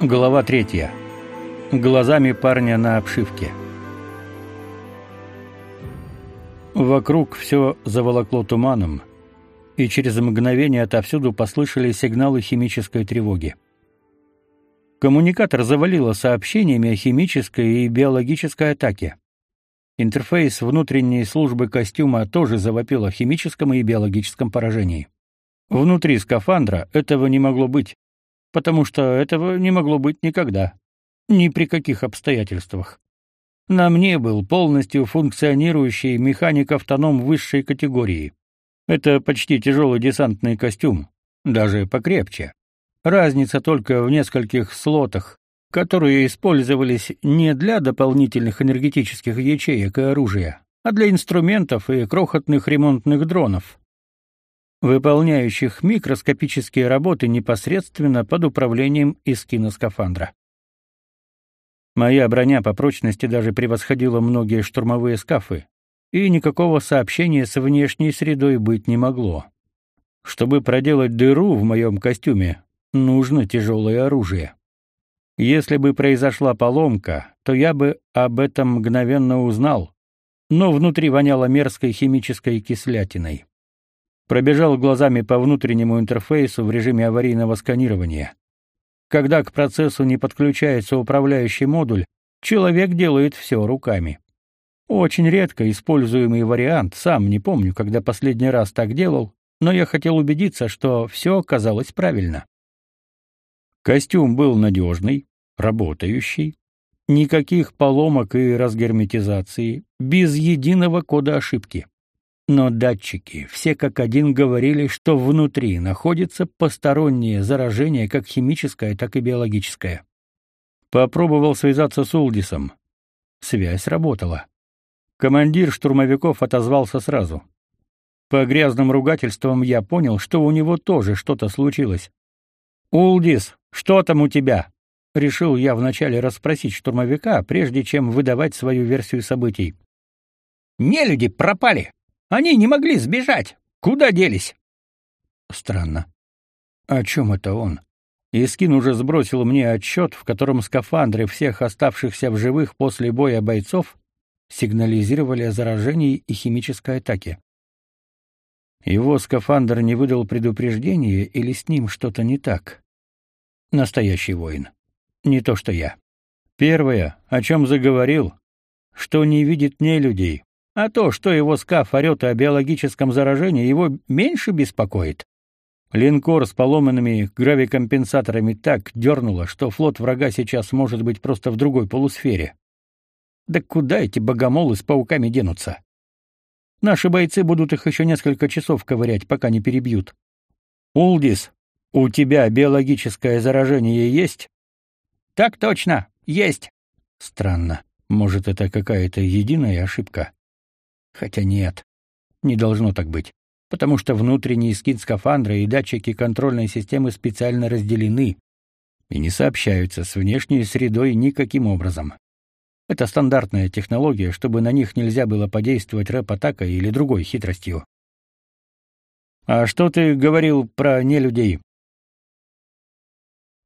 Глава третья. Глазами парня на обшивке. Вокруг все заволокло туманом, и через мгновение отовсюду послышались сигналы химической тревоги. Коммуникатор завалило сообщениями о химической и биологической атаке. Интерфейс внутренней службы костюма тоже завопил о химическом и биологическом поражении. Внутри скафандра этого не могло быть потому что этого не могло быть никогда, ни при каких обстоятельствах. На мне был полностью функционирующий механик-автоном высшей категории. Это почти тяжелый десантный костюм, даже покрепче. Разница только в нескольких слотах, которые использовались не для дополнительных энергетических ячеек и оружия, а для инструментов и крохотных ремонтных дронов выполняющих микроскопические работы непосредственно под управлением искина скафандра. Моя броня по прочности даже превосходила многие штурмовые скафы, и никакого сообщения с внешней средой быть не могло. Чтобы проделать дыру в моем костюме, нужно тяжелое оружие. Если бы произошла поломка, то я бы об этом мгновенно узнал, но внутри воняло мерзкой химической кислятиной пробежал глазами по внутреннему интерфейсу в режиме аварийного сканирования. Когда к процессу не подключается управляющий модуль, человек делает все руками. Очень редко используемый вариант, сам не помню, когда последний раз так делал, но я хотел убедиться, что все оказалось правильно. Костюм был надежный, работающий, никаких поломок и разгерметизации, без единого кода ошибки. Но датчики все как один говорили, что внутри находится постороннее заражение, как химическое, так и биологическое. Попробовал связаться с Улдисом. Связь работала. Командир штурмовиков отозвался сразу. По грязным ругательствам я понял, что у него тоже что-то случилось. «Улдис, что там у тебя?» Решил я вначале расспросить штурмовика, прежде чем выдавать свою версию событий. «Нелюди пропали!» Они не могли сбежать. Куда делись? Странно. О чем это он? Искин уже сбросил мне отчет, в котором скафандры всех оставшихся в живых после боя бойцов сигнализировали о заражении и химической атаке. Его скафандр не выдал предупреждения или с ним что-то не так? Настоящий воин. Не то что я. Первое, о чем заговорил, что не видит не людей, а то, что его скаф орёт о биологическом заражении, его меньше беспокоит. Линкор с поломанными гравикомпенсаторами так дернуло, что флот врага сейчас может быть просто в другой полусфере. Да куда эти богомолы с пауками денутся? Наши бойцы будут их еще несколько часов ковырять, пока не перебьют. Улдис, у тебя биологическое заражение есть? Так точно, есть. Странно. Может, это какая-то единая ошибка? Хотя нет, не должно так быть, потому что внутренний скин скафандра и датчики контрольной системы специально разделены и не сообщаются с внешней средой никаким образом. Это стандартная технология, чтобы на них нельзя было подействовать рэп-атакой или другой хитростью. «А что ты говорил про нелюдей?»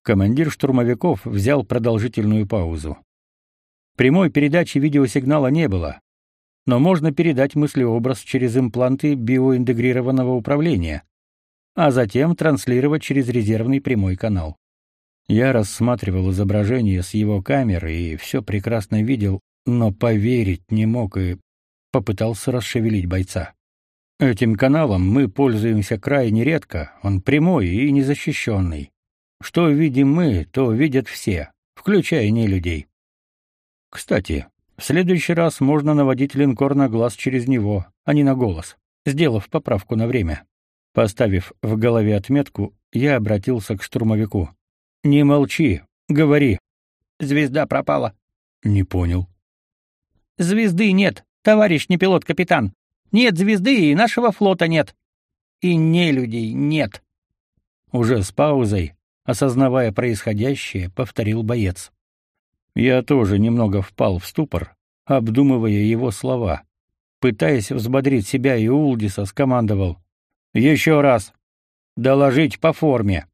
Командир штурмовиков взял продолжительную паузу. Прямой передачи видеосигнала не было, но можно передать мыслеобраз через импланты биоинтегрированного управления, а затем транслировать через резервный прямой канал. Я рассматривал изображение с его камеры и все прекрасно видел, но поверить не мог и попытался расшевелить бойца. Этим каналом мы пользуемся крайне редко, он прямой и незащищенный. Что видим мы, то видят все, включая не людей. Кстати, в следующий раз можно наводить линкор на глаз через него, а не на голос, сделав поправку на время. Поставив в голове отметку, я обратился к штурмовику. «Не молчи, говори». «Звезда пропала». «Не понял». «Звезды нет, товарищ не пилот-капитан. Нет звезды, и нашего флота нет. И не людей нет». Уже с паузой, осознавая происходящее, повторил боец. Я тоже немного впал в ступор, обдумывая его слова. Пытаясь взбодрить себя и Улдиса, скомандовал. «Еще раз! Доложить по форме!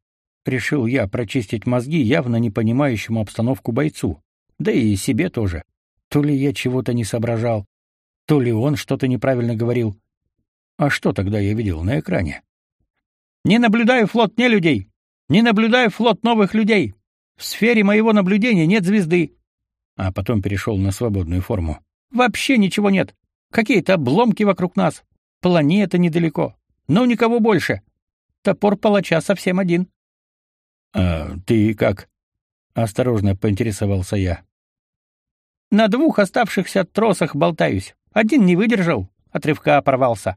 решил я прочистить мозги явно не понимающему обстановку бойцу, да и себе тоже. То ли я чего-то не соображал, то ли он что-то неправильно говорил. А что тогда я видел на экране? Не наблюдаю флот не людей. Не наблюдаю флот новых людей. В сфере моего наблюдения нет звезды. А потом перешел на свободную форму. Вообще ничего нет. Какие-то обломки вокруг нас. Планета недалеко. Но никого больше. Топор палача совсем один. А ты как? осторожно поинтересовался я. На двух оставшихся тросах болтаюсь. Один не выдержал, от рывка порвался.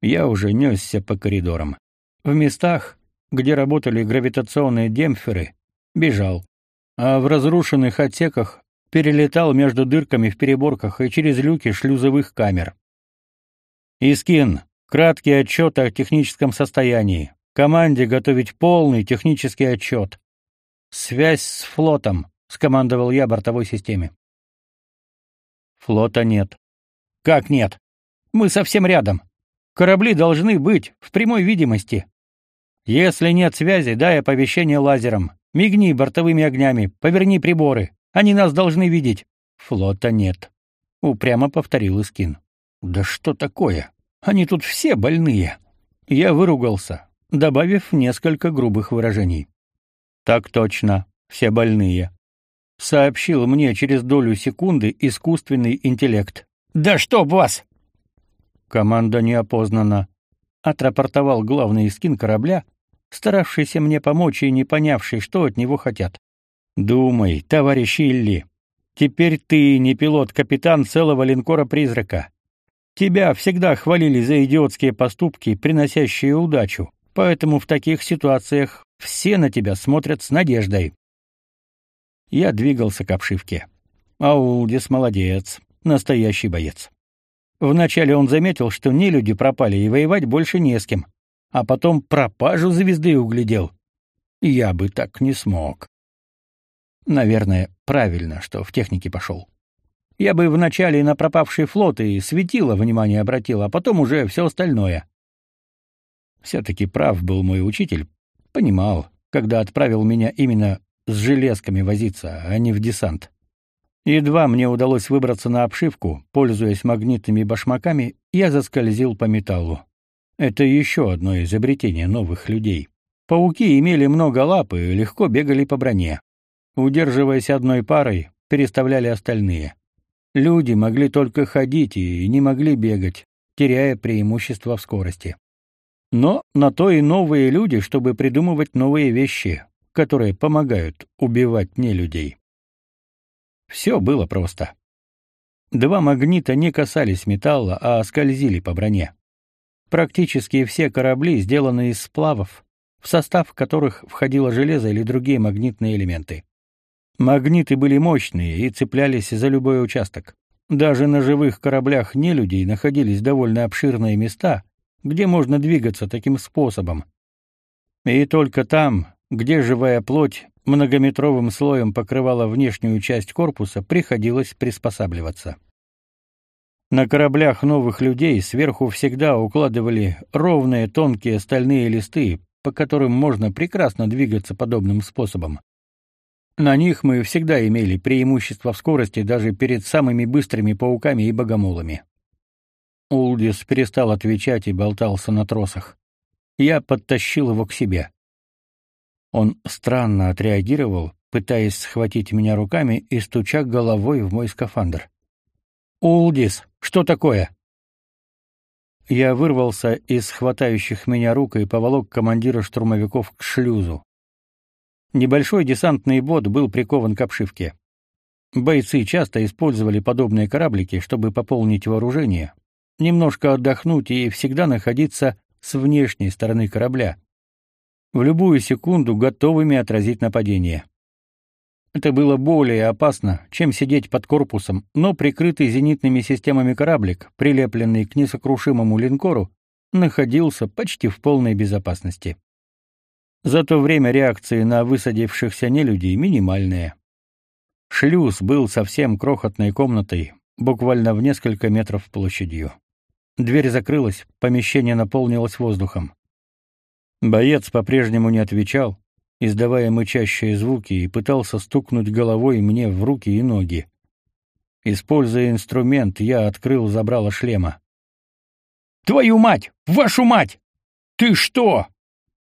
Я уже несся по коридорам. В местах, где работали гравитационные демпферы, бежал. А в разрушенных отсеках перелетал между дырками в переборках и через люки шлюзовых камер. Искин, краткий отчет о техническом состоянии. Команде готовить полный технический отчет. Связь с флотом, скомандовал я бортовой системе. Флота нет. Как нет? Мы совсем рядом. Корабли должны быть в прямой видимости. Если нет связи, дай оповещение лазером. Мигни бортовыми огнями, поверни приборы. Они нас должны видеть. Флота нет. Упрямо повторил Искин. Да что такое? Они тут все больные. Я выругался, добавив несколько грубых выражений. Так точно, все больные, сообщил мне через долю секунды искусственный интеллект. Да чтоб вас. Команда не опознана, отрапортовал главный скин корабля, старавшийся мне помочь и не понявший, что от него хотят. Думай, товарищ Илли, теперь ты не пилот-капитан целого линкора-призрака. Тебя всегда хвалили за идиотские поступки, приносящие удачу, поэтому в таких ситуациях все на тебя смотрят с надеждой. Я двигался к обшивке. Аудис молодец, настоящий боец. Вначале он заметил, что нелюди пропали и воевать больше не с кем, а потом пропажу звезды углядел. Я бы так не смог. Наверное, правильно, что в технике пошел. Я бы вначале на пропавший флот и светило внимание обратил, а потом уже все остальное. Все-таки прав был мой учитель, понимал, когда отправил меня именно с железками возиться, а не в десант. Едва мне удалось выбраться на обшивку, пользуясь магнитными башмаками, я заскользил по металлу. Это еще одно изобретение новых людей. Пауки имели много лап и легко бегали по броне. Удерживаясь одной парой, переставляли остальные. Люди могли только ходить и не могли бегать, теряя преимущество в скорости. Но на то и новые люди, чтобы придумывать новые вещи, которые помогают убивать нелюдей. Все было просто. Два магнита не касались металла, а скользили по броне. Практически все корабли сделаны из сплавов, в состав которых входило железо или другие магнитные элементы. Магниты были мощные и цеплялись за любой участок. Даже на живых кораблях нелюдей находились довольно обширные места, где можно двигаться таким способом. И только там, где живая плоть многометровым слоем покрывала внешнюю часть корпуса, приходилось приспосабливаться. На кораблях новых людей сверху всегда укладывали ровные тонкие стальные листы, по которым можно прекрасно двигаться подобным способом. На них мы всегда имели преимущество в скорости даже перед самыми быстрыми пауками и богомолами. Улдис перестал отвечать и болтался на тросах. Я подтащил его к себе. Он странно отреагировал, пытаясь схватить меня руками и стуча головой в мой скафандр. «Улдис, что такое?» Я вырвался из хватающих меня рук и поволок командира штурмовиков к шлюзу. Небольшой десантный бот был прикован к обшивке. Бойцы часто использовали подобные кораблики, чтобы пополнить вооружение, немножко отдохнуть и всегда находиться с внешней стороны корабля, в любую секунду готовыми отразить нападение. Это было более опасно, чем сидеть под корпусом, но прикрытый зенитными системами кораблик, прилепленный к несокрушимому линкору, находился почти в полной безопасности. Зато время реакции на высадившихся нелюдей минимальное. Шлюз был совсем крохотной комнатой, буквально в несколько метров площадью. Дверь закрылась, помещение наполнилось воздухом. Боец по-прежнему не отвечал, издавая мычащие звуки, и пытался стукнуть головой мне в руки и ноги. Используя инструмент, я открыл забрало шлема. «Твою мать! Вашу мать! Ты что?»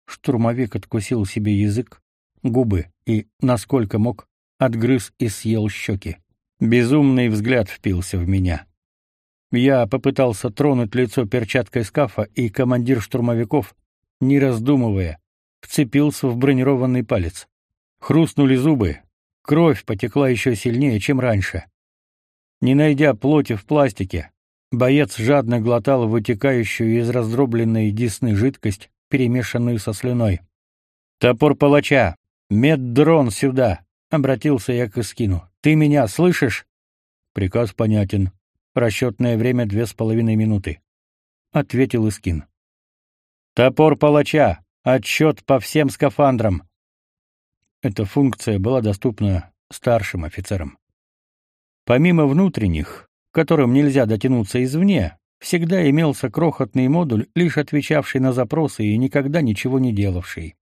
Штурмовик откусил себе язык, губы и, насколько мог, отгрыз и съел щеки. Безумный взгляд впился в меня. Я попытался тронуть лицо перчаткой скафа, и командир штурмовиков, не раздумывая, вцепился в бронированный палец. Хрустнули зубы, кровь потекла еще сильнее, чем раньше. Не найдя плоти в пластике, боец жадно глотал вытекающую из раздробленной десны жидкость, перемешанную со слюной. «Топор палача! Меддрон сюда!» — обратился я к Искину. «Ты меня слышишь?» «Приказ понятен. Расчетное время две с половиной минуты», — ответил Искин. «Топор палача! Отчет по всем скафандрам!» Эта функция была доступна старшим офицерам. Помимо внутренних, к которым нельзя дотянуться извне, всегда имелся крохотный модуль, лишь отвечавший на запросы и никогда ничего не делавший.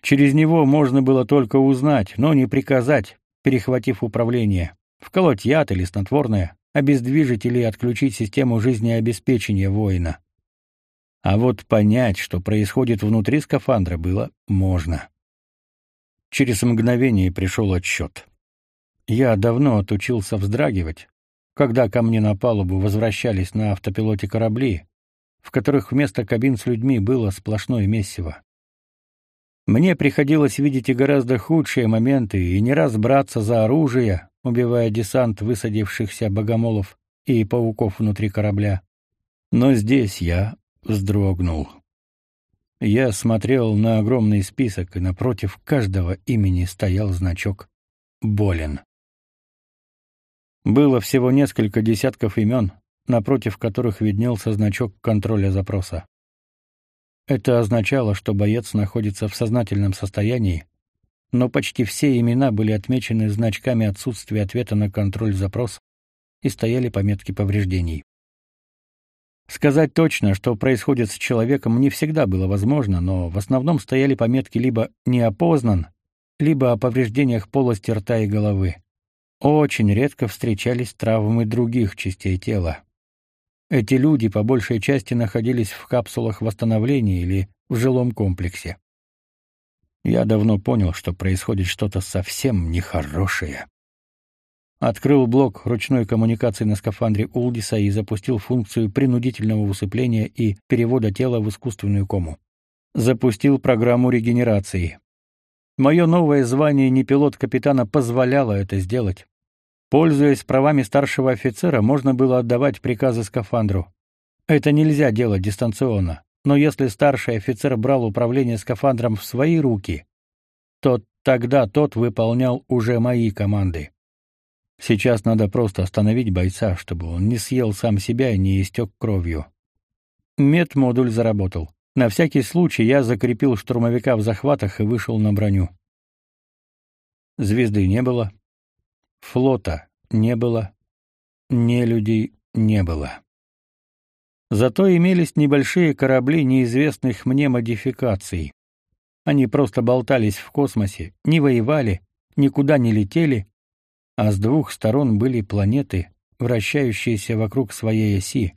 Через него можно было только узнать, но не приказать, перехватив управление, вколоть яд или снотворное, обездвижить или отключить систему жизнеобеспечения воина. А вот понять, что происходит внутри скафандра, было можно. Через мгновение пришел отсчет. Я давно отучился вздрагивать, когда ко мне на палубу возвращались на автопилоте корабли, в которых вместо кабин с людьми было сплошное месиво. Мне приходилось видеть и гораздо худшие моменты, и не раз браться за оружие, убивая десант высадившихся богомолов и пауков внутри корабля. Но здесь я вздрогнул. Я смотрел на огромный список, и напротив каждого имени стоял значок «Болен». Было всего несколько десятков имен, напротив которых виднелся значок контроля запроса. Это означало, что боец находится в сознательном состоянии, но почти все имена были отмечены значками отсутствия ответа на контроль-запрос и стояли пометки повреждений. Сказать точно, что происходит с человеком, не всегда было возможно, но в основном стояли пометки либо «не опознан», либо о повреждениях полости рта и головы. Очень редко встречались травмы других частей тела. Эти люди по большей части находились в капсулах восстановления или в жилом комплексе. Я давно понял, что происходит что-то совсем нехорошее. Открыл блок ручной коммуникации на скафандре Улдиса и запустил функцию принудительного усыпления и перевода тела в искусственную кому. Запустил программу регенерации. Мое новое звание непилот капитана позволяло это сделать. Пользуясь правами старшего офицера, можно было отдавать приказы скафандру. Это нельзя делать дистанционно но если старший офицер брал управление скафандром в свои руки, то тогда тот выполнял уже мои команды. Сейчас надо просто остановить бойца, чтобы он не съел сам себя и не истек кровью. Медмодуль заработал. На всякий случай я закрепил штурмовика в захватах и вышел на броню. Звезды не было, флота не было, нелюдей не было. Зато имелись небольшие корабли неизвестных мне модификаций. Они просто болтались в космосе, не воевали, никуда не летели, а с двух сторон были планеты, вращающиеся вокруг своей оси,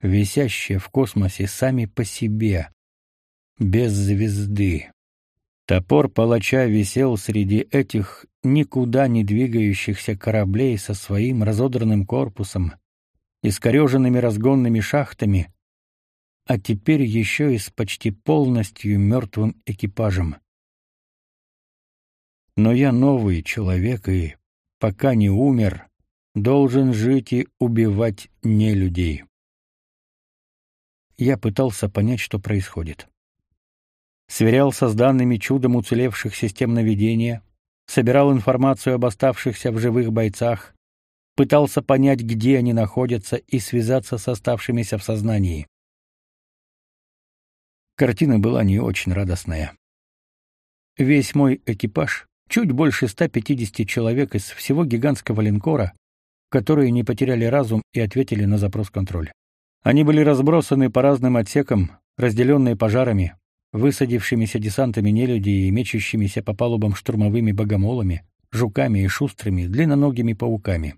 висящие в космосе сами по себе, без звезды. Топор палача висел среди этих никуда не двигающихся кораблей со своим разодранным корпусом, искореженными разгонными шахтами, а теперь еще и с почти полностью мертвым экипажем. Но я новый человек и, пока не умер, должен жить и убивать не людей. Я пытался понять, что происходит. Сверялся с данными чудом уцелевших систем наведения, собирал информацию об оставшихся в живых бойцах, пытался понять, где они находятся, и связаться с оставшимися в сознании. Картина была не очень радостная. Весь мой экипаж, чуть больше 150 человек из всего гигантского линкора, которые не потеряли разум и ответили на запрос контроля. Они были разбросаны по разным отсекам, разделенные пожарами, высадившимися десантами нелюдей и мечущимися по палубам штурмовыми богомолами, жуками и шустрыми длинноногими пауками.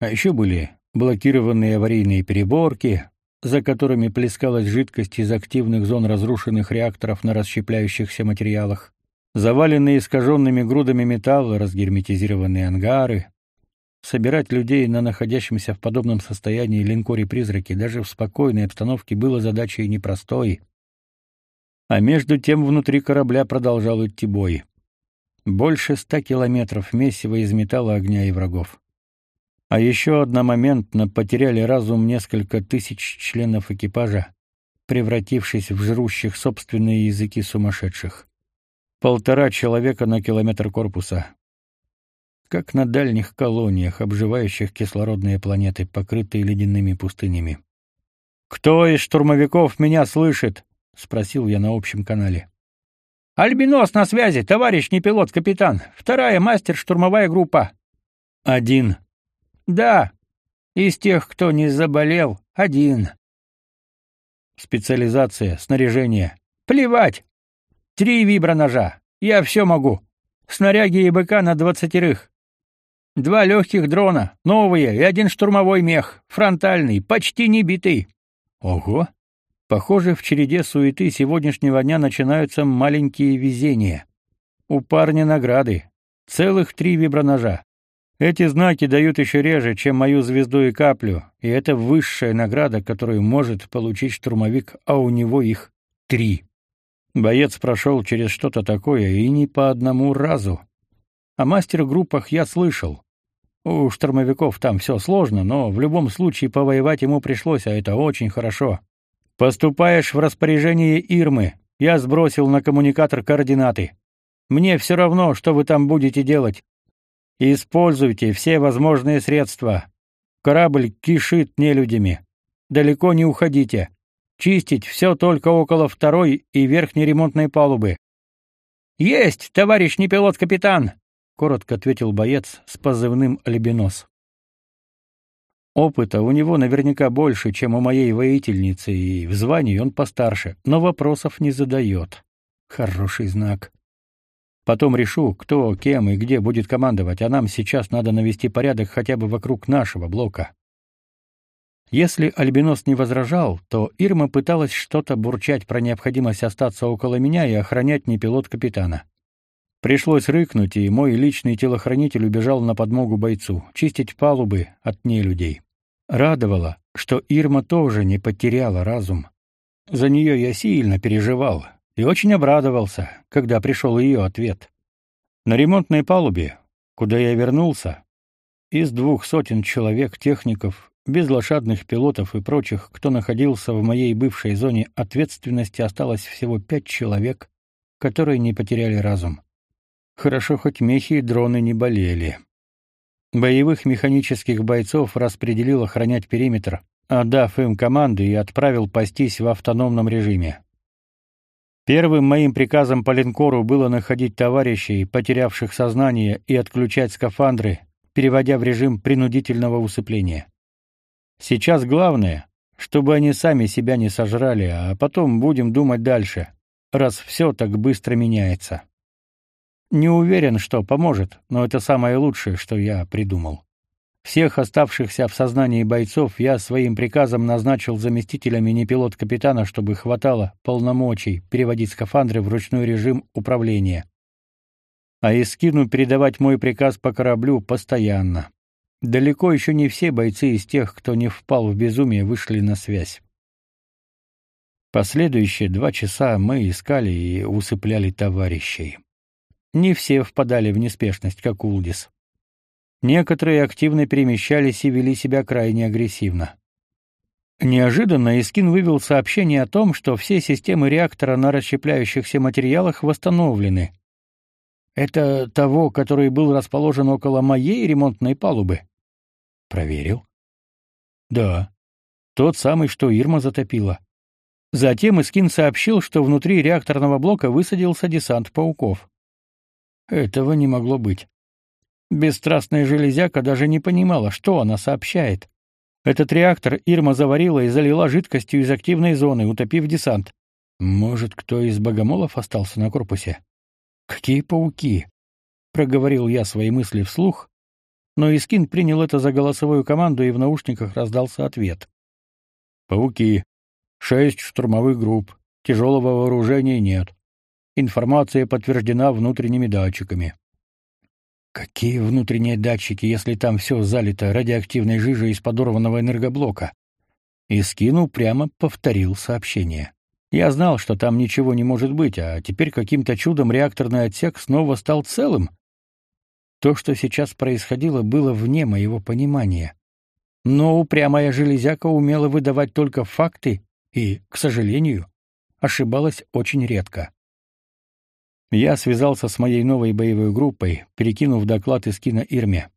А еще были блокированные аварийные переборки, за которыми плескалась жидкость из активных зон разрушенных реакторов на расщепляющихся материалах, заваленные искаженными грудами металла разгерметизированные ангары. Собирать людей на находящемся в подобном состоянии линкоре-призраки даже в спокойной обстановке было задачей непростой. А между тем внутри корабля продолжал идти бой. Больше ста километров месива из металла огня и врагов. А еще одномоментно потеряли разум несколько тысяч членов экипажа, превратившись в жрущих собственные языки сумасшедших. Полтора человека на километр корпуса. Как на дальних колониях, обживающих кислородные планеты, покрытые ледяными пустынями. «Кто из штурмовиков меня слышит?» — спросил я на общем канале. «Альбинос на связи, товарищ непилот-капитан. Вторая мастер-штурмовая группа». «Один», да. Из тех, кто не заболел, один. Специализация, снаряжение. Плевать. Три виброножа. Я все могу. Снаряги и БК на двадцатерых. Два легких дрона, новые, и один штурмовой мех, фронтальный, почти не битый. Ого. Похоже, в череде суеты сегодняшнего дня начинаются маленькие везения. У парня награды. Целых три виброножа. Эти знаки дают еще реже, чем мою звезду и каплю, и это высшая награда, которую может получить штурмовик, а у него их три. Боец прошел через что-то такое и не по одному разу. О мастер-группах я слышал. У штурмовиков там все сложно, но в любом случае повоевать ему пришлось, а это очень хорошо. Поступаешь в распоряжение Ирмы. Я сбросил на коммуникатор координаты. Мне все равно, что вы там будете делать. Используйте все возможные средства. Корабль кишит нелюдями. Далеко не уходите. Чистить все только около второй и верхней ремонтной палубы. Есть, товарищ непилот-капитан, коротко ответил боец с позывным Альбинос. Опыта у него наверняка больше, чем у моей воительницы, и в звании он постарше, но вопросов не задает. Хороший знак. Потом решу, кто, кем и где будет командовать, а нам сейчас надо навести порядок хотя бы вокруг нашего блока. Если Альбинос не возражал, то Ирма пыталась что-то бурчать про необходимость остаться около меня и охранять непилот капитана. Пришлось рыкнуть, и мой личный телохранитель убежал на подмогу бойцу, чистить палубы от нелюдей. Радовало, что Ирма тоже не потеряла разум. За нее я сильно переживал, и очень обрадовался, когда пришел ее ответ. На ремонтной палубе, куда я вернулся, из двух сотен человек техников, безлошадных пилотов и прочих, кто находился в моей бывшей зоне ответственности, осталось всего пять человек, которые не потеряли разум. Хорошо хоть мехи и дроны не болели. Боевых механических бойцов распределил охранять периметр, отдав им команды и отправил пастись в автономном режиме. Первым моим приказом по линкору было находить товарищей, потерявших сознание, и отключать скафандры, переводя в режим принудительного усыпления. Сейчас главное, чтобы они сами себя не сожрали, а потом будем думать дальше, раз все так быстро меняется. Не уверен, что поможет, но это самое лучшее, что я придумал. Всех оставшихся в сознании бойцов я своим приказом назначил заместителями непилот капитана, чтобы хватало полномочий переводить скафандры в ручной режим управления. А Искину передавать мой приказ по кораблю постоянно. Далеко еще не все бойцы из тех, кто не впал в безумие, вышли на связь. Последующие два часа мы искали и усыпляли товарищей. Не все впадали в неспешность, как Улдис. Некоторые активно перемещались и вели себя крайне агрессивно. Неожиданно Искин вывел сообщение о том, что все системы реактора на расщепляющихся материалах восстановлены. Это того, который был расположен около моей ремонтной палубы. Проверил. Да. Тот самый, что Ирма затопила. Затем Искин сообщил, что внутри реакторного блока высадился десант пауков. Этого не могло быть. Бесстрастная железяка даже не понимала, что она сообщает. Этот реактор Ирма заварила и залила жидкостью из активной зоны, утопив десант. Может, кто из богомолов остался на корпусе? Какие пауки? проговорил я свои мысли вслух, но Искин принял это за голосовую команду, и в наушниках раздался ответ. Пауки. Шесть штурмовых групп. Тяжелого вооружения нет. Информация подтверждена внутренними датчиками. Какие внутренние датчики, если там все залито радиоактивной жижей из подорванного энергоблока? Искин прямо повторил сообщение. Я знал, что там ничего не может быть, а теперь каким-то чудом реакторный отсек снова стал целым. То, что сейчас происходило, было вне моего понимания. Но упрямая железяка умела выдавать только факты и, к сожалению, ошибалась очень редко. Я связался с моей новой боевой группой, перекинув доклад Искина Ирме.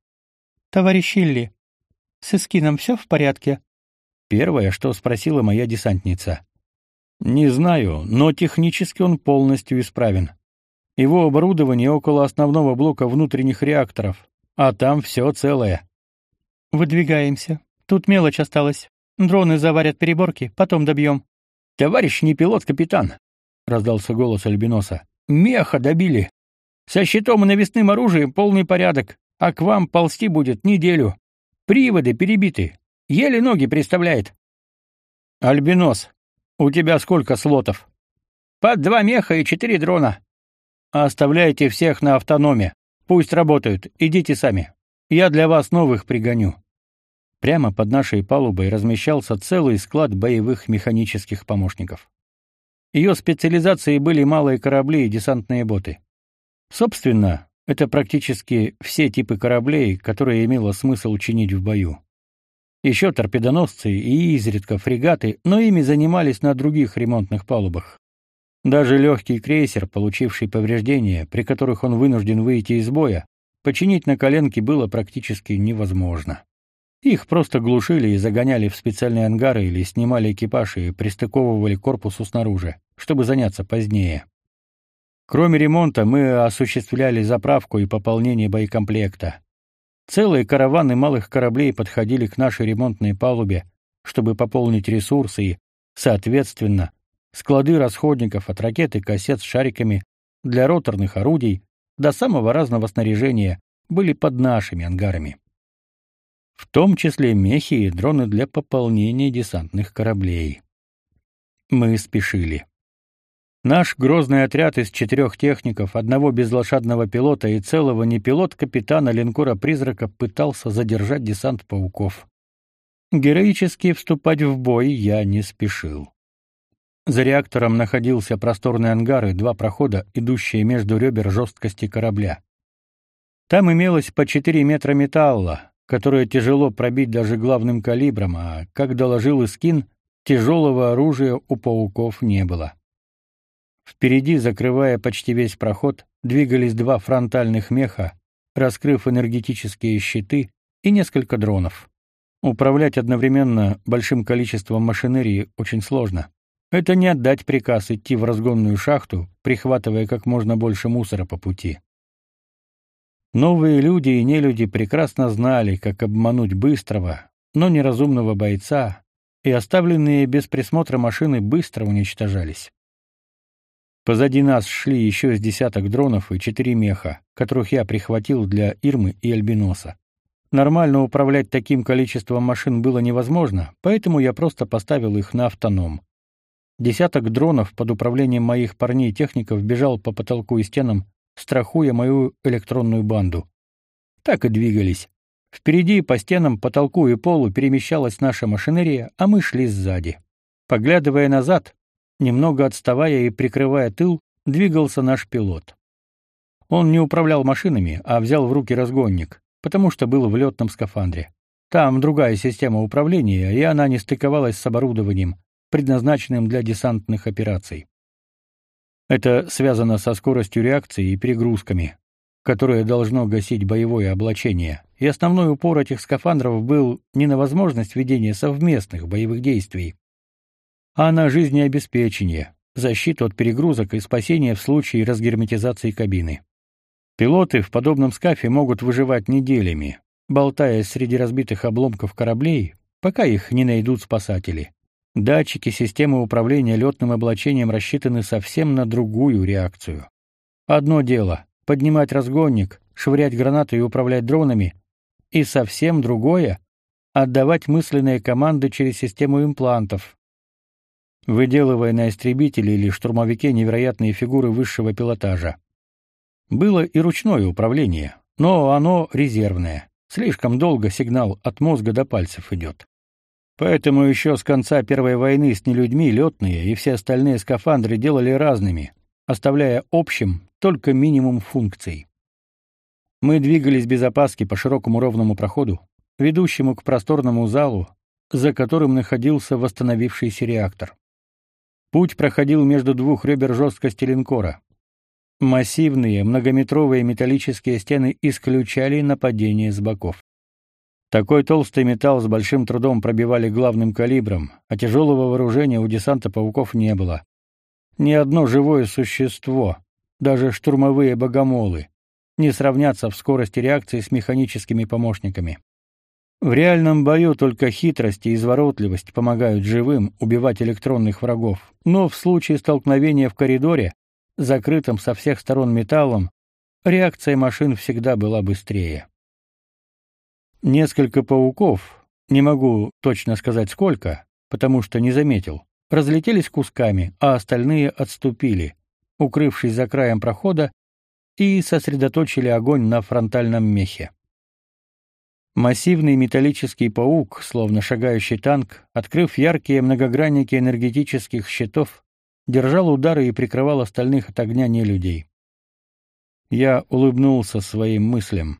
«Товарищ Илли, с Искином все в порядке?» Первое, что спросила моя десантница. Не знаю, но технически он полностью исправен. Его оборудование около основного блока внутренних реакторов, а там все целое. Выдвигаемся. Тут мелочь осталась. Дроны заварят переборки, потом добьем». Товарищ не пилот, капитан, раздался голос Альбиноса. Меха добили. Со щитом и навесным оружием полный порядок, а к вам ползти будет неделю. Приводы перебиты. Еле ноги представляет. Альбинос, у тебя сколько слотов? Под два меха и четыре дрона. Оставляйте всех на автономе. Пусть работают. Идите сами. Я для вас новых пригоню. Прямо под нашей палубой размещался целый склад боевых механических помощников. Ее специализацией были малые корабли и десантные боты. Собственно, это практически все типы кораблей, которые имело смысл чинить в бою еще торпедоносцы и изредка фрегаты, но ими занимались на других ремонтных палубах. Даже легкий крейсер, получивший повреждения, при которых он вынужден выйти из боя, починить на коленке было практически невозможно. Их просто глушили и загоняли в специальные ангары или снимали экипаж и пристыковывали к корпусу снаружи, чтобы заняться позднее. Кроме ремонта мы осуществляли заправку и пополнение боекомплекта, Целые караваны малых кораблей подходили к нашей ремонтной палубе, чтобы пополнить ресурсы и, соответственно, склады расходников от ракет и кассет с шариками для роторных орудий до самого разного снаряжения были под нашими ангарами. В том числе мехи и дроны для пополнения десантных кораблей. Мы спешили. Наш грозный отряд из четырех техников, одного безлошадного пилота и целого непилот-капитана линкора-призрака пытался задержать десант пауков. Героически вступать в бой я не спешил. За реактором находился просторный ангар и два прохода, идущие между ребер жесткости корабля. Там имелось по 4 метра металла, которое тяжело пробить даже главным калибром, а, как доложил Искин, тяжелого оружия у пауков не было. Впереди, закрывая почти весь проход, двигались два фронтальных меха, раскрыв энергетические щиты и несколько дронов. Управлять одновременно большим количеством машинерии очень сложно. Это не отдать приказ идти в разгонную шахту, прихватывая как можно больше мусора по пути. Новые люди и нелюди прекрасно знали, как обмануть быстрого, но неразумного бойца, и оставленные без присмотра машины быстро уничтожались. Позади нас шли еще с десяток дронов и четыре меха, которых я прихватил для Ирмы и Альбиноса. Нормально управлять таким количеством машин было невозможно, поэтому я просто поставил их на автоном. Десяток дронов под управлением моих парней-техников бежал по потолку и стенам, страхуя мою электронную банду. Так и двигались. Впереди по стенам, потолку и полу перемещалась наша машинерия, а мы шли сзади. Поглядывая назад, Немного отставая и прикрывая тыл, двигался наш пилот. Он не управлял машинами, а взял в руки разгонник, потому что был в летном скафандре. Там другая система управления, и она не стыковалась с оборудованием, предназначенным для десантных операций. Это связано со скоростью реакции и перегрузками, которое должно гасить боевое облачение. И основной упор этих скафандров был не на возможность ведения совместных боевых действий, а на жизнеобеспечение, защиту от перегрузок и спасение в случае разгерметизации кабины. Пилоты в подобном скафе могут выживать неделями, болтаясь среди разбитых обломков кораблей, пока их не найдут спасатели. Датчики системы управления летным облачением рассчитаны совсем на другую реакцию. Одно дело поднимать разгонник, швырять гранаты и управлять дронами, и совсем другое отдавать мысленные команды через систему имплантов, выделывая на истребителе или штурмовике невероятные фигуры высшего пилотажа. Было и ручное управление, но оно резервное. Слишком долго сигнал от мозга до пальцев идет. Поэтому еще с конца Первой войны с нелюдьми летные и все остальные скафандры делали разными, оставляя общим только минимум функций. Мы двигались без опаски по широкому ровному проходу, ведущему к просторному залу, за которым находился восстановившийся реактор. Путь проходил между двух ребер жесткости линкора. Массивные многометровые металлические стены исключали нападение с боков. Такой толстый металл с большим трудом пробивали главным калибром, а тяжелого вооружения у десанта пауков не было. Ни одно живое существо, даже штурмовые богомолы, не сравнятся в скорости реакции с механическими помощниками. В реальном бою только хитрость и изворотливость помогают живым убивать электронных врагов, но в случае столкновения в коридоре закрытым со всех сторон металлом, реакция машин всегда была быстрее. Несколько пауков, не могу точно сказать сколько, потому что не заметил, разлетелись кусками, а остальные отступили, укрывшись за краем прохода, и сосредоточили огонь на фронтальном мехе. Массивный металлический паук, словно шагающий танк, открыв яркие многогранники энергетических щитов, держал удары и прикрывал остальных от огня нелюдей. Я улыбнулся своим мыслям.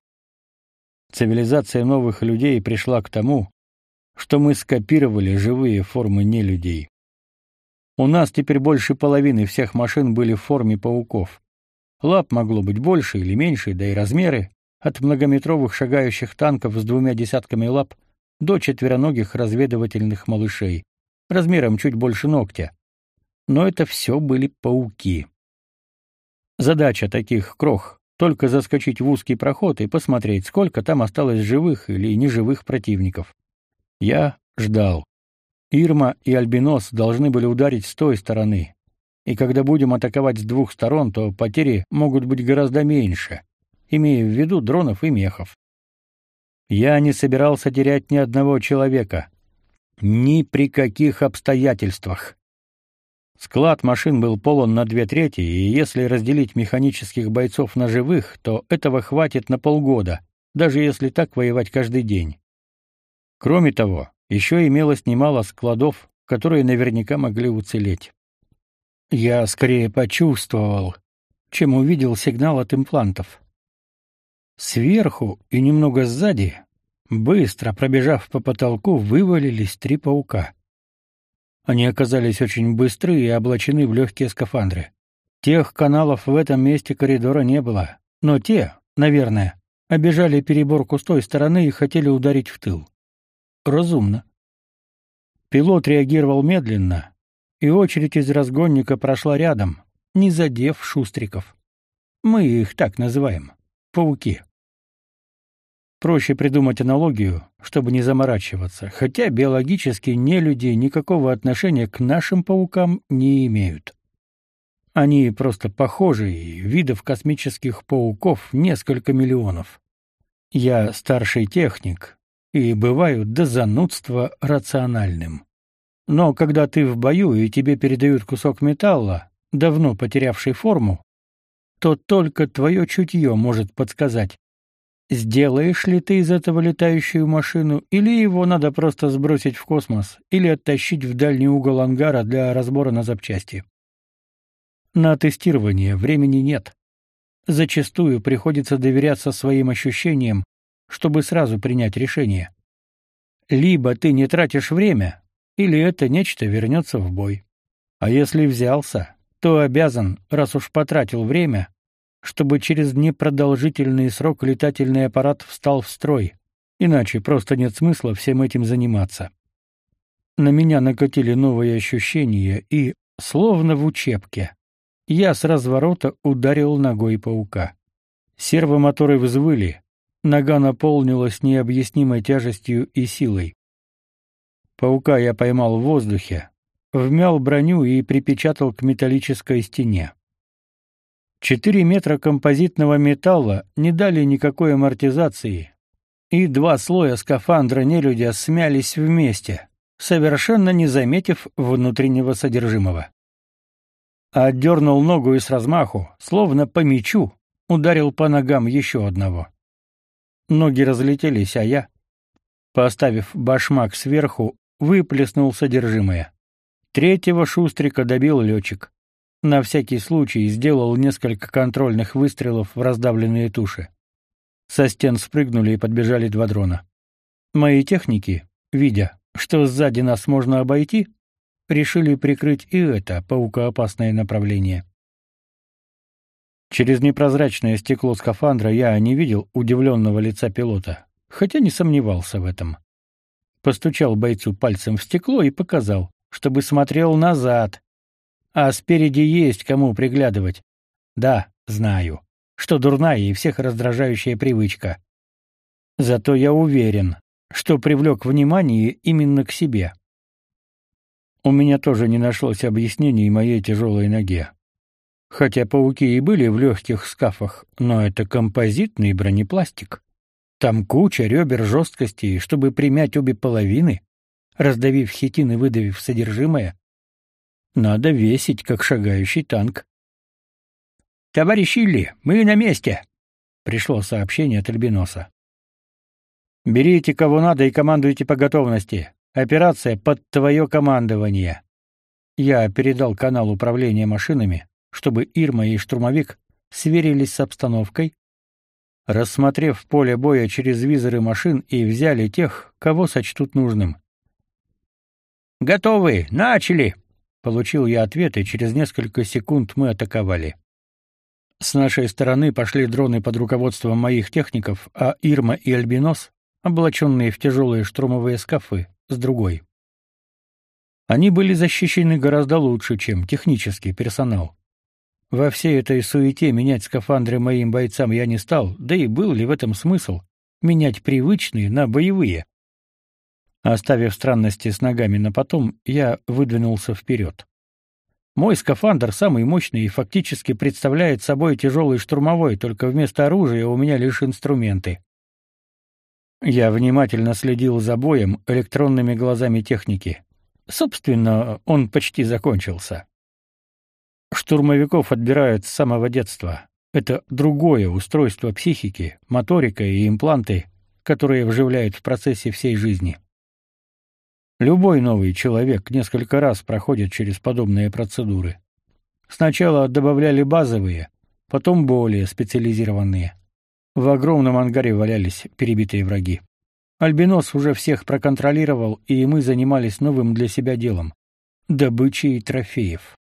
Цивилизация новых людей пришла к тому, что мы скопировали живые формы нелюдей. У нас теперь больше половины всех машин были в форме пауков. Лап могло быть больше или меньше, да и размеры от многометровых шагающих танков с двумя десятками лап до четвероногих разведывательных малышей, размером чуть больше ногтя но это все были пауки. Задача таких крох — только заскочить в узкий проход и посмотреть, сколько там осталось живых или неживых противников. Я ждал. Ирма и Альбинос должны были ударить с той стороны. И когда будем атаковать с двух сторон, то потери могут быть гораздо меньше, имея в виду дронов и мехов. Я не собирался терять ни одного человека. Ни при каких обстоятельствах. Склад машин был полон на две трети, и если разделить механических бойцов на живых, то этого хватит на полгода, даже если так воевать каждый день. Кроме того, еще имелось немало складов, которые наверняка могли уцелеть. Я скорее почувствовал, чем увидел сигнал от имплантов. Сверху и немного сзади, быстро пробежав по потолку, вывалились три паука. Они оказались очень быстры и облачены в легкие скафандры. Тех каналов в этом месте коридора не было, но те, наверное, обежали переборку с той стороны и хотели ударить в тыл. Разумно. Пилот реагировал медленно, и очередь из разгонника прошла рядом, не задев шустриков. Мы их так называем — пауки. Проще придумать аналогию, чтобы не заморачиваться, хотя биологически не люди никакого отношения к нашим паукам не имеют. Они просто похожи, и видов космических пауков несколько миллионов. Я старший техник и бываю до занудства рациональным. Но когда ты в бою и тебе передают кусок металла, давно потерявший форму, то только твое чутье может подсказать, Сделаешь ли ты из этого летающую машину, или его надо просто сбросить в космос, или оттащить в дальний угол ангара для разбора на запчасти? На тестирование времени нет. Зачастую приходится доверяться своим ощущениям, чтобы сразу принять решение. Либо ты не тратишь время, или это нечто вернется в бой. А если взялся, то обязан, раз уж потратил время, чтобы через непродолжительный срок летательный аппарат встал в строй. Иначе просто нет смысла всем этим заниматься. На меня накатили новые ощущения, и, словно в учебке, я с разворота ударил ногой паука. Сервомоторы взвыли, нога наполнилась необъяснимой тяжестью и силой. Паука я поймал в воздухе, вмял броню и припечатал к металлической стене. Четыре метра композитного металла не дали никакой амортизации, и два слоя скафандра нелюдя смялись вместе, совершенно не заметив внутреннего содержимого. Отдернул ногу и с размаху, словно по мячу, ударил по ногам еще одного. Ноги разлетелись, а я, поставив башмак сверху, выплеснул содержимое. Третьего шустрика добил летчик. На всякий случай сделал несколько контрольных выстрелов в раздавленные туши. Со стен спрыгнули и подбежали два дрона. Мои техники, видя, что сзади нас можно обойти, решили прикрыть и это паукоопасное направление. Через непрозрачное стекло скафандра я не видел удивленного лица пилота, хотя не сомневался в этом. Постучал бойцу пальцем в стекло и показал, чтобы смотрел назад. А спереди есть кому приглядывать. Да, знаю что дурная и всех раздражающая привычка. Зато я уверен, что привлек внимание именно к себе. У меня тоже не нашлось объяснений моей тяжелой ноге. Хотя пауки и были в легких скафах, но это композитный бронепластик. Там куча ребер жесткости, чтобы примять обе половины, раздавив хитин и выдавив содержимое. Надо весить, как шагающий танк. «Товарищ Илли, мы на месте!» Пришло сообщение от Альбиноса. «Берите кого надо и командуйте по готовности. Операция под твое командование». Я передал канал управления машинами, чтобы Ирма и штурмовик сверились с обстановкой, рассмотрев поле боя через визоры машин и взяли тех, кого сочтут нужным. «Готовы! Начали!» — получил я ответ, и через несколько секунд мы атаковали. С нашей стороны пошли дроны под руководством моих техников, а Ирма и Альбинос, облаченные в тяжелые штурмовые скафы, с другой. Они были защищены гораздо лучше, чем технический персонал. Во всей этой суете менять скафандры моим бойцам я не стал, да и был ли в этом смысл менять привычные на боевые? Оставив странности с ногами на потом, я выдвинулся вперед. Мой скафандр самый мощный и фактически представляет собой тяжелый штурмовой, только вместо оружия у меня лишь инструменты. Я внимательно следил за боем электронными глазами техники. Собственно, он почти закончился. Штурмовиков отбирают с самого детства. Это другое устройство психики, моторика и импланты, которые вживляют в процессе всей жизни. Любой новый человек несколько раз проходит через подобные процедуры. Сначала добавляли базовые, потом более специализированные. В огромном ангаре валялись перебитые враги. Альбинос уже всех проконтролировал, и мы занимались новым для себя делом добычей трофеев.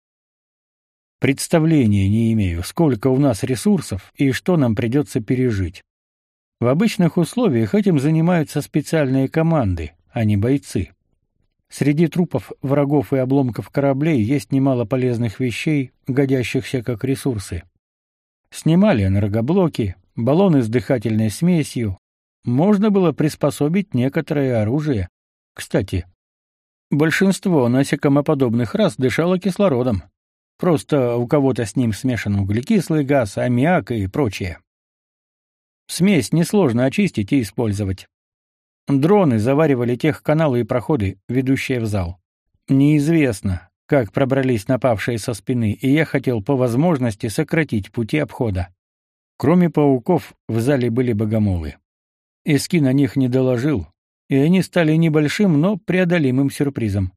Представления не имею, сколько у нас ресурсов и что нам придется пережить. В обычных условиях этим занимаются специальные команды, а не бойцы. Среди трупов врагов и обломков кораблей есть немало полезных вещей, годящихся как ресурсы. Снимали энергоблоки, баллоны с дыхательной смесью. Можно было приспособить некоторое оружие. Кстати, большинство насекомоподобных рас дышало кислородом. Просто у кого-то с ним смешан углекислый газ, аммиак и прочее. Смесь несложно очистить и использовать. Дроны заваривали тех каналы и проходы, ведущие в зал. Неизвестно, как пробрались напавшие со спины, и я хотел по возможности сократить пути обхода. Кроме пауков, в зале были богомолы. Иски на них не доложил, и они стали небольшим, но преодолимым сюрпризом.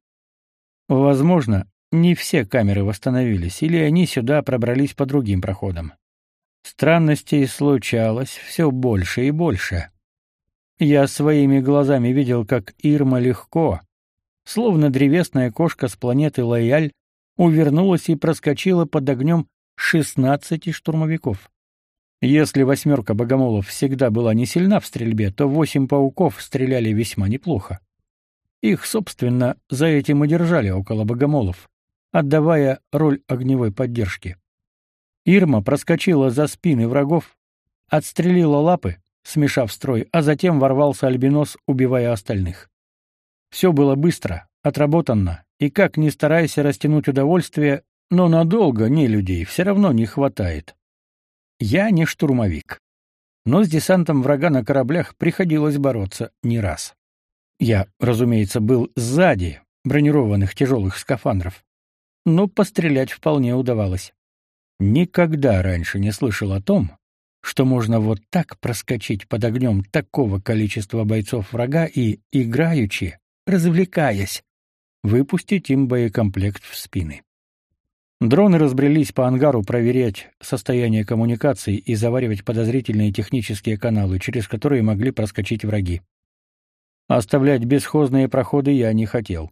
Возможно, не все камеры восстановились, или они сюда пробрались по другим проходам. Странностей случалось все больше и больше. Я своими глазами видел, как Ирма легко, словно древесная кошка с планеты Лояль, увернулась и проскочила под огнем шестнадцати штурмовиков. Если восьмерка богомолов всегда была не сильна в стрельбе, то восемь пауков стреляли весьма неплохо. Их, собственно, за этим и держали около богомолов, отдавая роль огневой поддержки. Ирма проскочила за спины врагов, отстрелила лапы, смешав строй, а затем ворвался альбинос, убивая остальных. Все было быстро, отработанно, и как ни старайся растянуть удовольствие, но надолго не людей все равно не хватает. Я не штурмовик. Но с десантом врага на кораблях приходилось бороться не раз. Я, разумеется, был сзади бронированных тяжелых скафандров, но пострелять вполне удавалось. Никогда раньше не слышал о том, что можно вот так проскочить под огнем такого количества бойцов врага и, играючи, развлекаясь, выпустить им боекомплект в спины. Дроны разбрелись по ангару проверять состояние коммуникаций и заваривать подозрительные технические каналы, через которые могли проскочить враги. Оставлять бесхозные проходы я не хотел.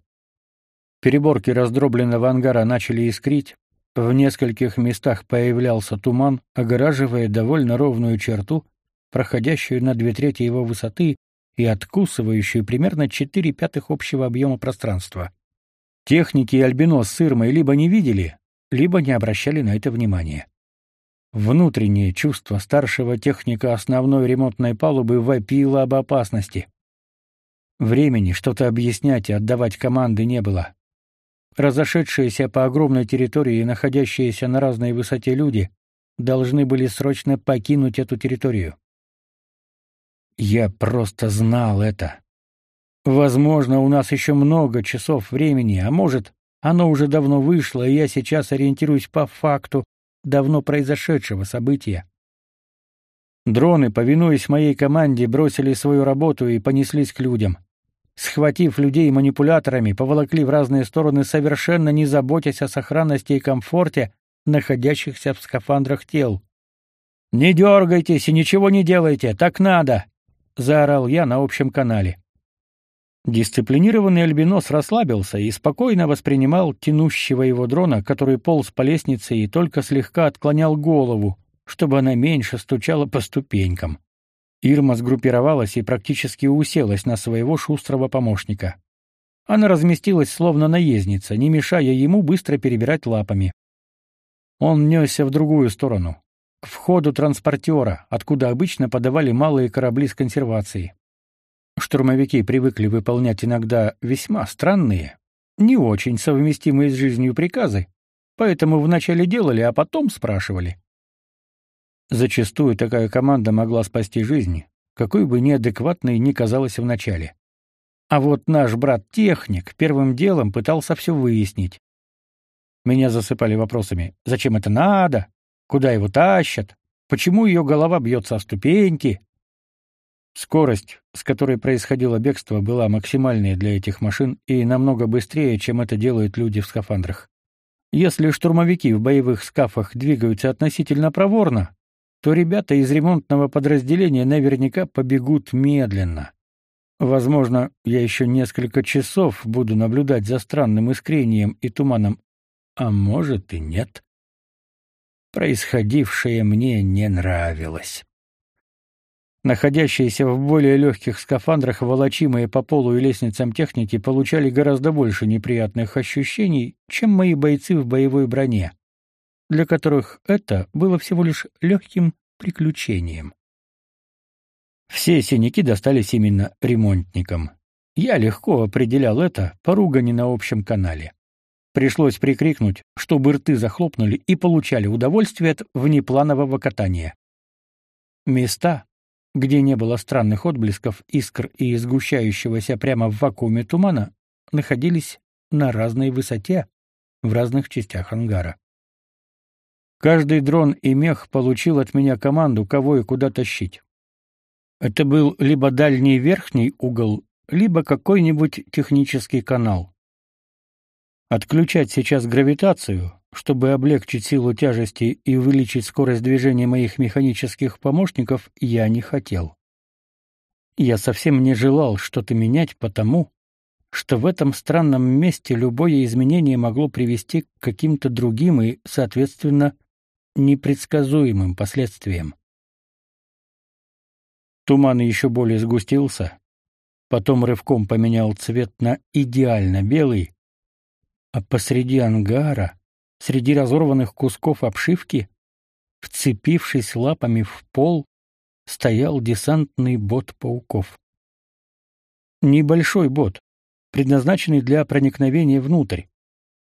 Переборки раздробленного ангара начали искрить, в нескольких местах появлялся туман, огораживая довольно ровную черту, проходящую на две трети его высоты и откусывающую примерно четыре пятых общего объема пространства. Техники и альбинос с Ирмой либо не видели, либо не обращали на это внимания. Внутреннее чувство старшего техника основной ремонтной палубы вопило об опасности. Времени что-то объяснять и отдавать команды не было. Разошедшиеся по огромной территории и находящиеся на разной высоте люди должны были срочно покинуть эту территорию. Я просто знал это. Возможно, у нас еще много часов времени, а может, оно уже давно вышло, и я сейчас ориентируюсь по факту давно произошедшего события. Дроны, повинуясь моей команде, бросили свою работу и понеслись к людям схватив людей манипуляторами, поволокли в разные стороны, совершенно не заботясь о сохранности и комфорте находящихся в скафандрах тел. «Не дергайтесь и ничего не делайте, так надо!» — заорал я на общем канале. Дисциплинированный альбинос расслабился и спокойно воспринимал тянущего его дрона, который полз по лестнице и только слегка отклонял голову, чтобы она меньше стучала по ступенькам. Ирма сгруппировалась и практически уселась на своего шустрого помощника. Она разместилась словно наездница, не мешая ему быстро перебирать лапами. Он несся в другую сторону, к входу транспортера, откуда обычно подавали малые корабли с консервацией. Штурмовики привыкли выполнять иногда весьма странные, не очень совместимые с жизнью приказы, поэтому вначале делали, а потом спрашивали. Зачастую такая команда могла спасти жизнь, какой бы неадекватной ни казалась вначале. А вот наш брат-техник первым делом пытался все выяснить. Меня засыпали вопросами: зачем это надо? Куда его тащат? Почему ее голова бьется о ступеньки? Скорость, с которой происходило бегство, была максимальной для этих машин и намного быстрее, чем это делают люди в скафандрах. Если штурмовики в боевых скафах двигаются относительно проворно, то ребята из ремонтного подразделения наверняка побегут медленно. Возможно, я еще несколько часов буду наблюдать за странным искрением и туманом, а может и нет. Происходившее мне не нравилось. Находящиеся в более легких скафандрах, волочимые по полу и лестницам техники, получали гораздо больше неприятных ощущений, чем мои бойцы в боевой броне для которых это было всего лишь легким приключением. Все синяки достались именно ремонтникам. Я легко определял это по ругани на общем канале. Пришлось прикрикнуть, чтобы рты захлопнули и получали удовольствие от внепланового катания. Места, где не было странных отблесков, искр и сгущающегося прямо в вакууме тумана, находились на разной высоте в разных частях ангара. Каждый дрон и мех получил от меня команду, кого и куда тащить. Это был либо дальний верхний угол, либо какой-нибудь технический канал. Отключать сейчас гравитацию, чтобы облегчить силу тяжести и увеличить скорость движения моих механических помощников, я не хотел. Я совсем не желал что-то менять потому, что в этом странном месте любое изменение могло привести к каким-то другим и, соответственно, непредсказуемым последствиям. Туман еще более сгустился, потом рывком поменял цвет на идеально белый, а посреди ангара, среди разорванных кусков обшивки, вцепившись лапами в пол, стоял десантный бот пауков. Небольшой бот, предназначенный для проникновения внутрь.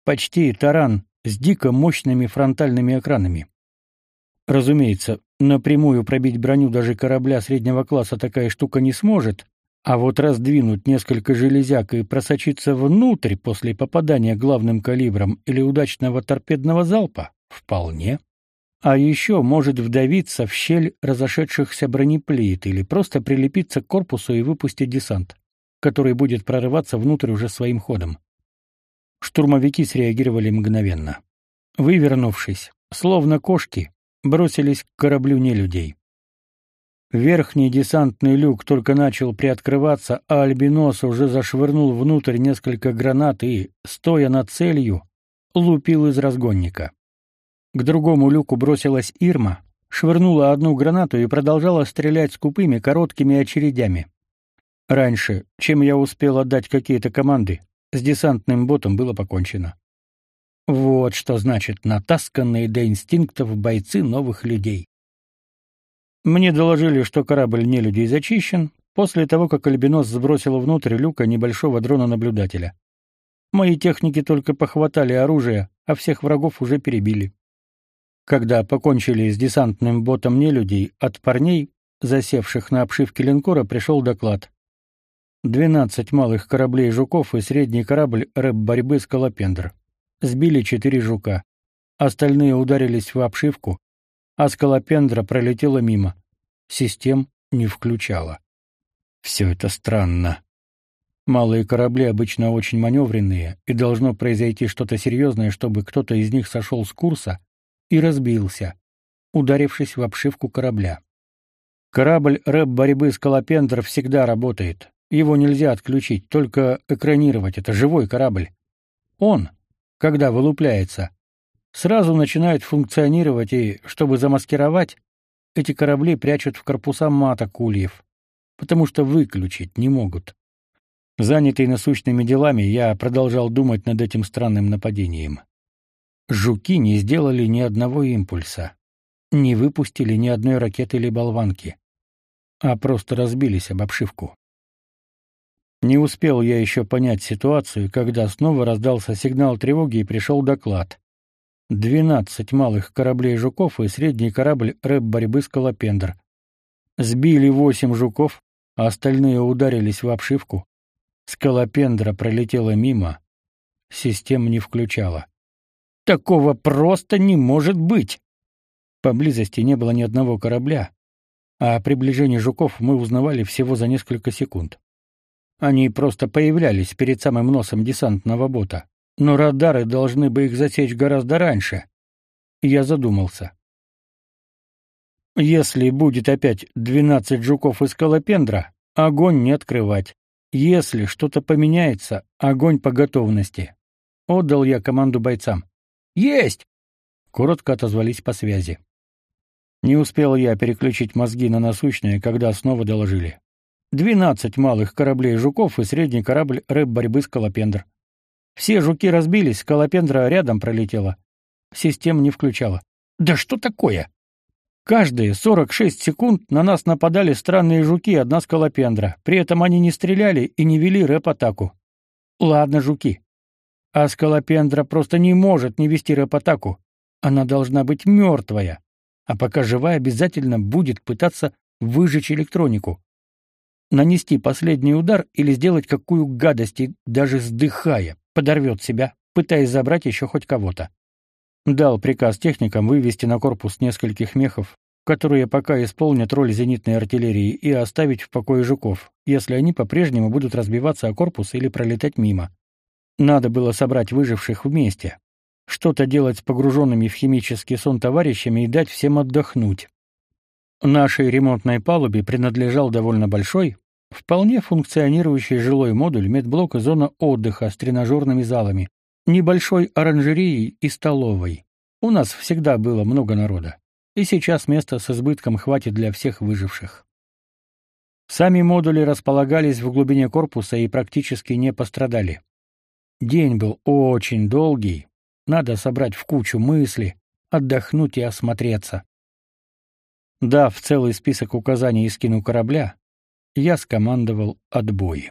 Почти таран с дико мощными фронтальными экранами. Разумеется, напрямую пробить броню даже корабля среднего класса такая штука не сможет, а вот раздвинуть несколько железяк и просочиться внутрь после попадания главным калибром или удачного торпедного залпа вполне. А еще может вдавиться в щель разошедшихся бронеплит или просто прилепиться к корпусу и выпустить десант, который будет прорываться внутрь уже своим ходом. Штурмовики среагировали мгновенно. Вывернувшись, словно кошки, бросились к кораблю нелюдей. Верхний десантный люк только начал приоткрываться, а Альбинос уже зашвырнул внутрь несколько гранат и, стоя над целью, лупил из разгонника. К другому люку бросилась Ирма, швырнула одну гранату и продолжала стрелять скупыми короткими очередями. Раньше, чем я успел отдать какие-то команды, с десантным ботом было покончено. Вот что значит натасканные до инстинктов бойцы новых людей. Мне доложили, что корабль нелюдей зачищен, после того, как Альбинос сбросил внутрь люка небольшого дрона-наблюдателя. Мои техники только похватали оружие, а всех врагов уже перебили. Когда покончили с десантным ботом нелюдей, от парней, засевших на обшивке линкора, пришел доклад. 12 малых кораблей «Жуков» и средний корабль рэп-борьбы «Скалопендр». Сбили четыре «Жука». Остальные ударились в обшивку, а «Скалопендра» пролетела мимо. Систем не включала. Все это странно. Малые корабли обычно очень маневренные, и должно произойти что-то серьезное, чтобы кто-то из них сошел с курса и разбился, ударившись в обшивку корабля. Корабль рэп борьбы Скалопендр всегда работает. Его нельзя отключить, только экранировать. Это живой корабль. Он, когда вылупляется, сразу начинает функционировать, и, чтобы замаскировать, эти корабли прячут в корпуса маток ульев, потому что выключить не могут. Занятый насущными делами, я продолжал думать над этим странным нападением. Жуки не сделали ни одного импульса, не выпустили ни одной ракеты или болванки, а просто разбились об обшивку. Не успел я еще понять ситуацию, когда снова раздался сигнал тревоги и пришел доклад. Двенадцать малых кораблей «Жуков» и средний корабль рэп-борьбы «Скалопендр». Сбили восемь «Жуков», а остальные ударились в обшивку. «Скалопендра» пролетела мимо. Система не включала. Такого просто не может быть. Поблизости не было ни одного корабля, а о приближении жуков мы узнавали всего за несколько секунд. Они просто появлялись перед самым носом десантного бота, но радары должны бы их засечь гораздо раньше. Я задумался. Если будет опять двенадцать жуков из Колопендра, огонь не открывать. Если что-то поменяется, огонь по готовности. Отдал я команду бойцам. Есть! Коротко отозвались по связи. Не успел я переключить мозги на насущное, когда снова доложили. Двенадцать малых кораблей жуков и средний корабль рэп борьбы Скалопендр. Все жуки разбились, Скалопендра рядом пролетела. Система не включала. Да что такое? Каждые 46 секунд на нас нападали странные жуки и одна скалопендра. При этом они не стреляли и не вели рэп-атаку. Ладно, жуки. А скалопендра просто не может не вести рэп-атаку. Она должна быть мертвая. А пока живая, обязательно будет пытаться выжечь электронику. Нанести последний удар или сделать какую гадость, и даже сдыхая, подорвет себя, пытаясь забрать еще хоть кого-то. Дал приказ техникам вывести на корпус нескольких мехов, которые пока исполнят роль зенитной артиллерии, и оставить в покое жуков, если они по-прежнему будут разбиваться о корпус или пролетать мимо. Надо было собрать выживших вместе, что-то делать с погруженными в химический сон товарищами и дать всем отдохнуть. Нашей ремонтной палубе принадлежал довольно большой, вполне функционирующий жилой модуль медблок и зона отдыха с тренажерными залами, небольшой оранжереей и столовой. У нас всегда было много народа, и сейчас места с избытком хватит для всех выживших. Сами модули располагались в глубине корпуса и практически не пострадали. День был очень долгий, надо собрать в кучу мысли, отдохнуть и осмотреться. Дав целый список указаний и скину корабля, я скомандовал отбой.